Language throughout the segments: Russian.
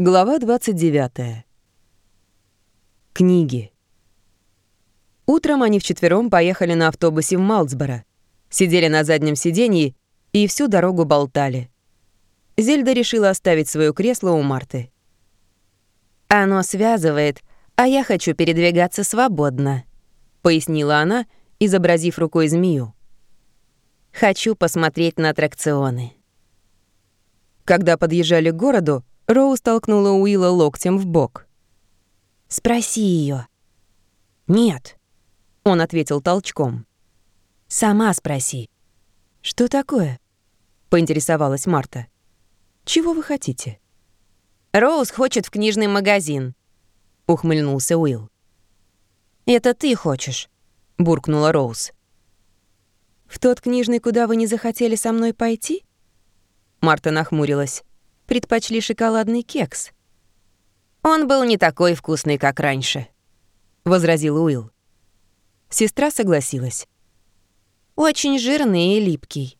Глава 29. Книги. Утром они вчетвером поехали на автобусе в Малцборо, сидели на заднем сиденье и всю дорогу болтали. Зельда решила оставить свое кресло у Марты. «Оно связывает, а я хочу передвигаться свободно», — пояснила она, изобразив рукой змею. «Хочу посмотреть на аттракционы». Когда подъезжали к городу, Роуз толкнула Уилла локтем в бок. «Спроси ее. «Нет», — он ответил толчком. «Сама спроси». «Что такое?» — поинтересовалась Марта. «Чего вы хотите?» «Роуз хочет в книжный магазин», — ухмыльнулся Уилл. «Это ты хочешь», — буркнула Роуз. «В тот книжный, куда вы не захотели со мной пойти?» Марта нахмурилась предпочли шоколадный кекс. «Он был не такой вкусный, как раньше», — возразил Уилл. Сестра согласилась. «Очень жирный и липкий.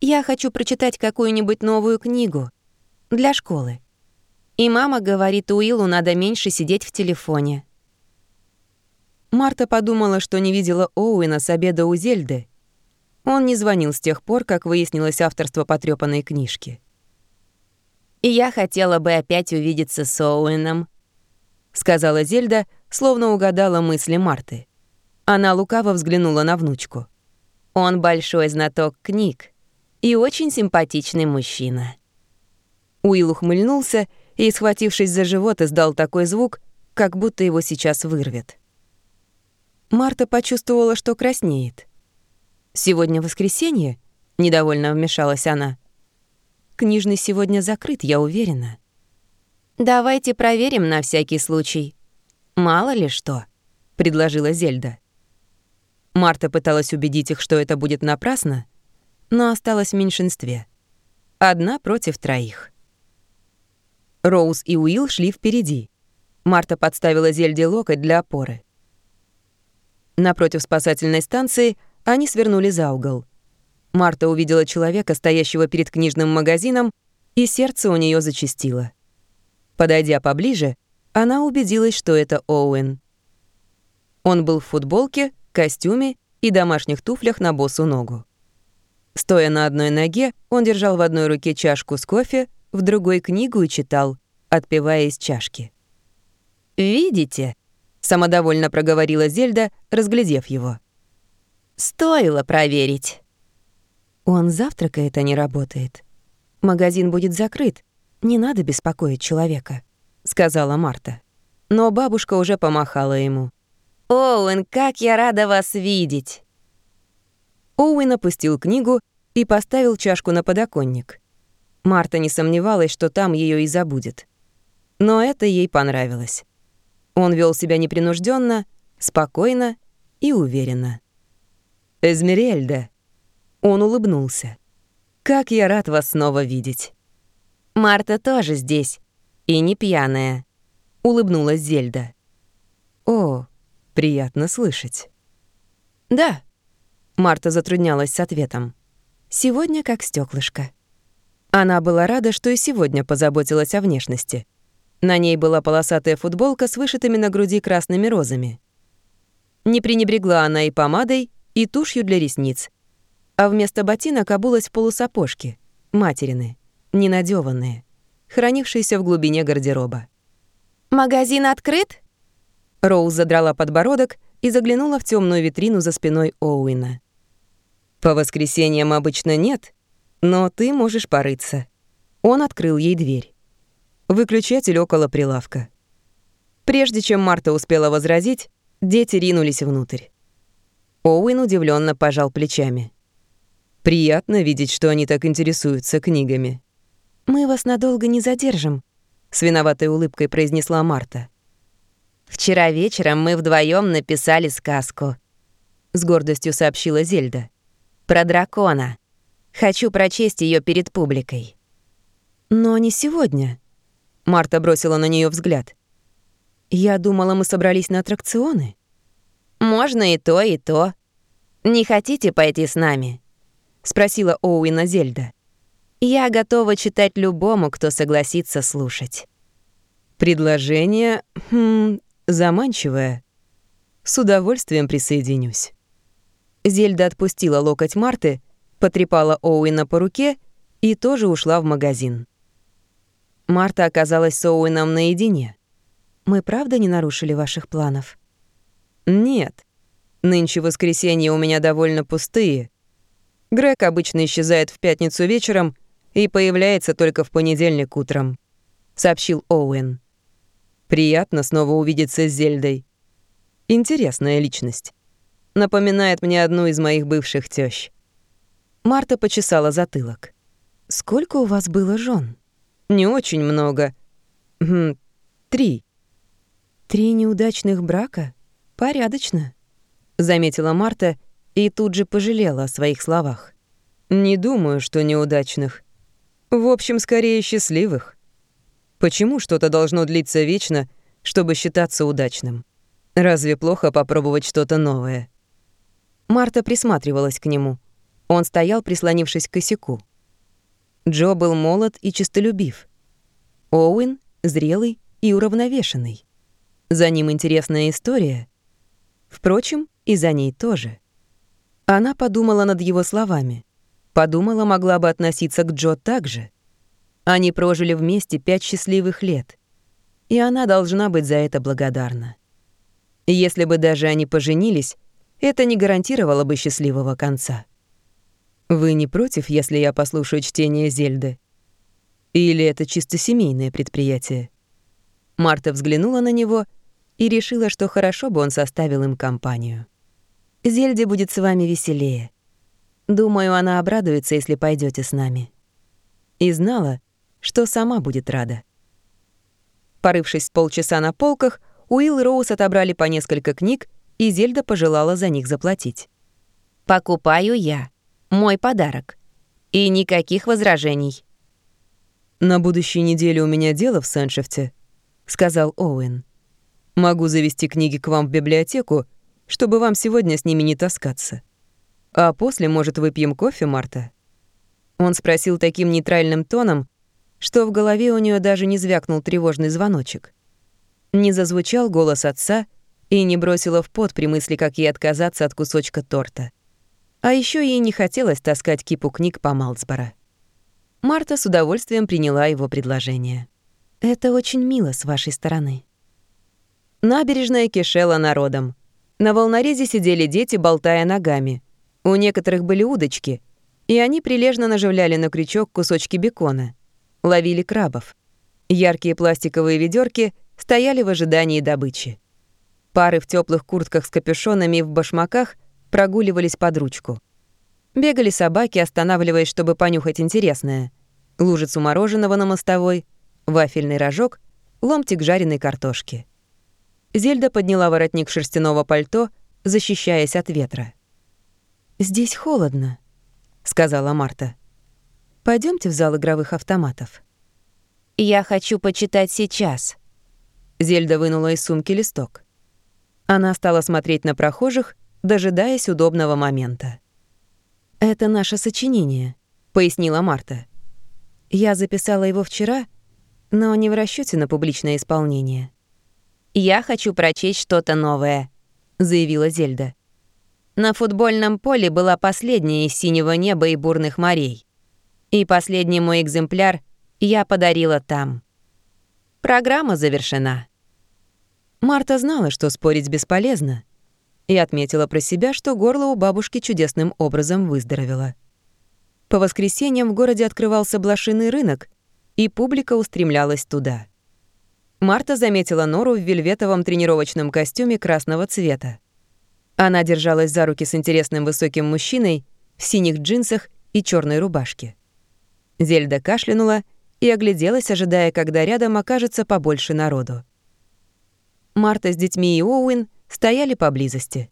Я хочу прочитать какую-нибудь новую книгу. Для школы. И мама говорит, Уиллу надо меньше сидеть в телефоне». Марта подумала, что не видела Оуэна с обеда у Зельды. Он не звонил с тех пор, как выяснилось авторство потрёпанной книжки. И я хотела бы опять увидеться с Оуэном», — сказала Зельда, словно угадала мысли Марты. Она лукаво взглянула на внучку. «Он большой знаток книг и очень симпатичный мужчина». Уилл ухмыльнулся и, схватившись за живот, издал такой звук, как будто его сейчас вырвет. Марта почувствовала, что краснеет. «Сегодня воскресенье?» — недовольно вмешалась она. Книжный сегодня закрыт, я уверена. «Давайте проверим на всякий случай. Мало ли что», — предложила Зельда. Марта пыталась убедить их, что это будет напрасно, но осталась в меньшинстве. Одна против троих. Роуз и Уилл шли впереди. Марта подставила Зельде локоть для опоры. Напротив спасательной станции они свернули за угол — Марта увидела человека, стоящего перед книжным магазином, и сердце у нее зачастило. Подойдя поближе, она убедилась, что это Оуэн. Он был в футболке, костюме и домашних туфлях на босу ногу. Стоя на одной ноге, он держал в одной руке чашку с кофе, в другой — книгу и читал, отпивая из чашки. «Видите?» — самодовольно проговорила Зельда, разглядев его. «Стоило проверить». Он завтракает, а не работает. Магазин будет закрыт. Не надо беспокоить человека», — сказала Марта. Но бабушка уже помахала ему. «Оуэн, как я рада вас видеть!» Оуэн опустил книгу и поставил чашку на подоконник. Марта не сомневалась, что там ее и забудет. Но это ей понравилось. Он вел себя непринужденно, спокойно и уверенно. «Эзмерельда», он улыбнулся. «Как я рад вас снова видеть!» «Марта тоже здесь. И не пьяная», — улыбнулась Зельда. «О, приятно слышать». «Да», — Марта затруднялась с ответом. «Сегодня как стеклышко. Она была рада, что и сегодня позаботилась о внешности. На ней была полосатая футболка с вышитыми на груди красными розами. Не пренебрегла она и помадой, и тушью для ресниц, а вместо ботинок обулась в полусапожки, материны, ненадеванные, хранившиеся в глубине гардероба. «Магазин открыт?» Роуз задрала подбородок и заглянула в темную витрину за спиной Оуэна. «По воскресеньям обычно нет, но ты можешь порыться». Он открыл ей дверь. Выключатель около прилавка. Прежде чем Марта успела возразить, дети ринулись внутрь. Оуэн удивленно пожал плечами. Приятно видеть, что они так интересуются книгами. «Мы вас надолго не задержим», — с виноватой улыбкой произнесла Марта. «Вчера вечером мы вдвоем написали сказку», — с гордостью сообщила Зельда. «Про дракона. Хочу прочесть ее перед публикой». «Но не сегодня», — Марта бросила на нее взгляд. «Я думала, мы собрались на аттракционы». «Можно и то, и то. Не хотите пойти с нами?» Спросила Оуэна Зельда. Я готова читать любому, кто согласится слушать. Предложение, хм, заманчивое. С удовольствием присоединюсь. Зельда отпустила локоть Марты, потрепала Оуэна по руке и тоже ушла в магазин. Марта оказалась с Оуэном наедине. «Мы правда не нарушили ваших планов?» «Нет. Нынче воскресенье у меня довольно пустые. Грег обычно исчезает в пятницу вечером и появляется только в понедельник утром», — сообщил Оуэн. «Приятно снова увидеться с Зельдой. Интересная личность. Напоминает мне одну из моих бывших тещ. Марта почесала затылок. «Сколько у вас было жен? «Не очень много. Хм, три». «Три неудачных брака? Порядочно», — заметила Марта и тут же пожалела о своих словах. «Не думаю, что неудачных. В общем, скорее счастливых. Почему что-то должно длиться вечно, чтобы считаться удачным? Разве плохо попробовать что-то новое?» Марта присматривалась к нему. Он стоял, прислонившись к косяку. Джо был молод и честолюбив. Оуэн — зрелый и уравновешенный. За ним интересная история. Впрочем, и за ней тоже. Она подумала над его словами. Подумала, могла бы относиться к Джо так же. Они прожили вместе пять счастливых лет. И она должна быть за это благодарна. Если бы даже они поженились, это не гарантировало бы счастливого конца. Вы не против, если я послушаю чтение Зельды? Или это чисто семейное предприятие? Марта взглянула на него и решила, что хорошо бы он составил им компанию. Зельде будет с вами веселее. Думаю, она обрадуется, если пойдете с нами. И знала, что сама будет рада. Порывшись полчаса на полках, Уилл и Роуз отобрали по несколько книг, и Зельда пожелала за них заплатить. «Покупаю я», мой подарок. И никаких возражений. «На будущей неделе у меня дело в Сэншефте», — сказал Оуэн. «Могу завести книги к вам в библиотеку, чтобы вам сегодня с ними не таскаться. А после, может, выпьем кофе, Марта?» Он спросил таким нейтральным тоном, что в голове у нее даже не звякнул тревожный звоночек. Не зазвучал голос отца и не бросила в пот при мысли, как ей отказаться от кусочка торта. А еще ей не хотелось таскать кипу книг по Малцборо. Марта с удовольствием приняла его предложение. «Это очень мило с вашей стороны». Набережная кишела народом. На волнорезе сидели дети, болтая ногами. У некоторых были удочки, и они прилежно наживляли на крючок кусочки бекона. Ловили крабов. Яркие пластиковые ведерки стояли в ожидании добычи. Пары в теплых куртках с капюшонами и в башмаках прогуливались под ручку. Бегали собаки, останавливаясь, чтобы понюхать интересное. Лужицу мороженого на мостовой, вафельный рожок, ломтик жареной картошки. Зельда подняла воротник шерстяного пальто, защищаясь от ветра. «Здесь холодно», — сказала Марта. Пойдемте в зал игровых автоматов». «Я хочу почитать сейчас». Зельда вынула из сумки листок. Она стала смотреть на прохожих дожидаясь удобного момента. «Это наше сочинение», — пояснила Марта. «Я записала его вчера, но не в расчете на публичное исполнение». «Я хочу прочесть что-то новое», — заявила Зельда. «На футбольном поле была последняя из синего неба и бурных морей. И последний мой экземпляр я подарила там. Программа завершена». Марта знала, что спорить бесполезно, и отметила про себя, что горло у бабушки чудесным образом выздоровело. По воскресеньям в городе открывался блошиный рынок, и публика устремлялась туда. Марта заметила Нору в вельветовом тренировочном костюме красного цвета. Она держалась за руки с интересным высоким мужчиной в синих джинсах и черной рубашке. Зельда кашлянула и огляделась, ожидая, когда рядом окажется побольше народу. Марта с детьми и Оуэн стояли поблизости.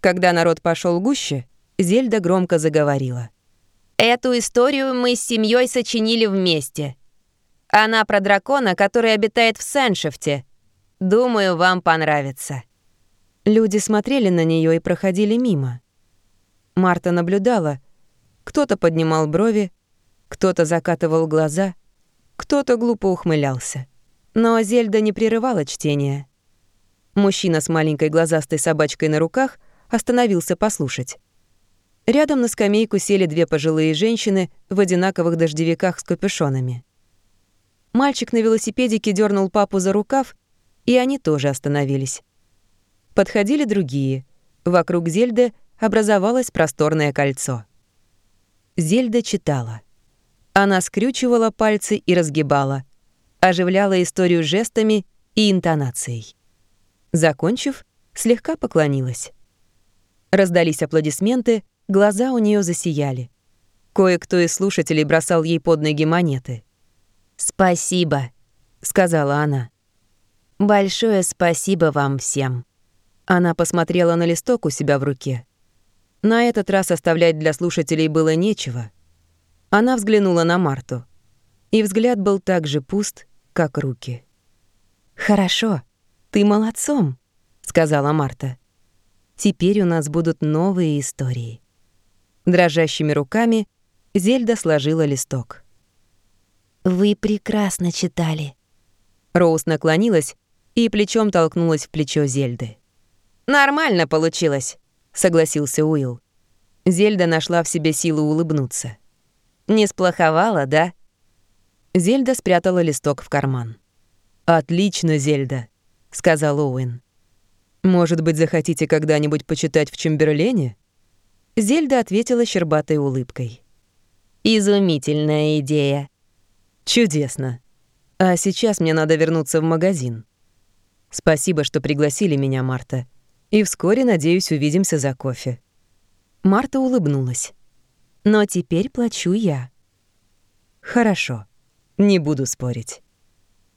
Когда народ пошел гуще, Зельда громко заговорила. «Эту историю мы с семьей сочинили вместе. Она про дракона, который обитает в Сэншефте. Думаю, вам понравится». Люди смотрели на нее и проходили мимо. Марта наблюдала. Кто-то поднимал брови, кто-то закатывал глаза, кто-то глупо ухмылялся. Но Зельда не прерывала чтение. Мужчина с маленькой глазастой собачкой на руках остановился послушать. Рядом на скамейку сели две пожилые женщины в одинаковых дождевиках с капюшонами. Мальчик на велосипедике дернул папу за рукав, и они тоже остановились. Подходили другие. Вокруг Зельды образовалось просторное кольцо. Зельда читала. Она скрючивала пальцы и разгибала, оживляла историю жестами и интонацией. Закончив, слегка поклонилась. Раздались аплодисменты, глаза у нее засияли. Кое-кто из слушателей бросал ей под ноги монеты. «Спасибо», — сказала она. «Большое спасибо вам всем». Она посмотрела на листок у себя в руке. На этот раз оставлять для слушателей было нечего. Она взглянула на Марту. И взгляд был так же пуст, как руки. «Хорошо, ты молодцом», — сказала Марта. «Теперь у нас будут новые истории». Дрожащими руками Зельда сложила листок. «Вы прекрасно читали». Роуз наклонилась и плечом толкнулась в плечо Зельды. «Нормально получилось», — согласился Уилл. Зельда нашла в себе силу улыбнуться. «Не сплоховала, да?» Зельда спрятала листок в карман. «Отлично, Зельда», — сказал Оуэн. «Может быть, захотите когда-нибудь почитать в Чемберлене?» Зельда ответила щербатой улыбкой. «Изумительная идея». «Чудесно. А сейчас мне надо вернуться в магазин. Спасибо, что пригласили меня, Марта. И вскоре, надеюсь, увидимся за кофе». Марта улыбнулась. «Но теперь плачу я». «Хорошо. Не буду спорить».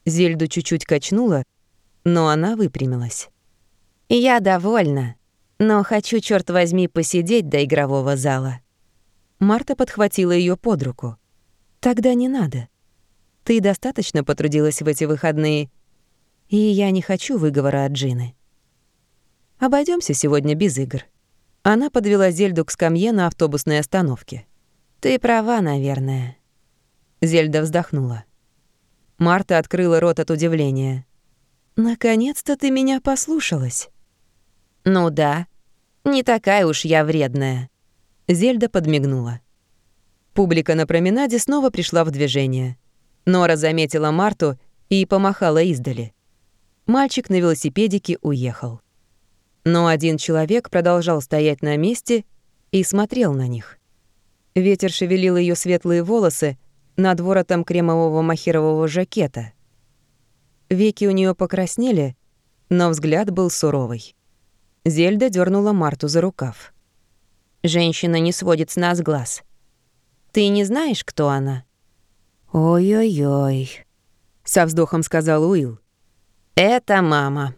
Зельду чуть-чуть качнула, но она выпрямилась. «Я довольна, но хочу, черт возьми, посидеть до игрового зала». Марта подхватила ее под руку. «Тогда не надо. Ты достаточно потрудилась в эти выходные, и я не хочу выговора от Джины. Обойдемся сегодня без игр». Она подвела Зельду к скамье на автобусной остановке. «Ты права, наверное». Зельда вздохнула. Марта открыла рот от удивления. «Наконец-то ты меня послушалась». «Ну да, не такая уж я вредная». Зельда подмигнула. Публика на променаде снова пришла в движение. Нора заметила Марту и помахала издали. Мальчик на велосипедике уехал. Но один человек продолжал стоять на месте и смотрел на них. Ветер шевелил ее светлые волосы над воротом кремового махерового жакета. Веки у нее покраснели, но взгляд был суровый. Зельда дернула Марту за рукав. «Женщина не сводит с нас глаз. Ты не знаешь, кто она?» «Ой-ой-ой», — со вздохом сказал Уилл. «Это мама»,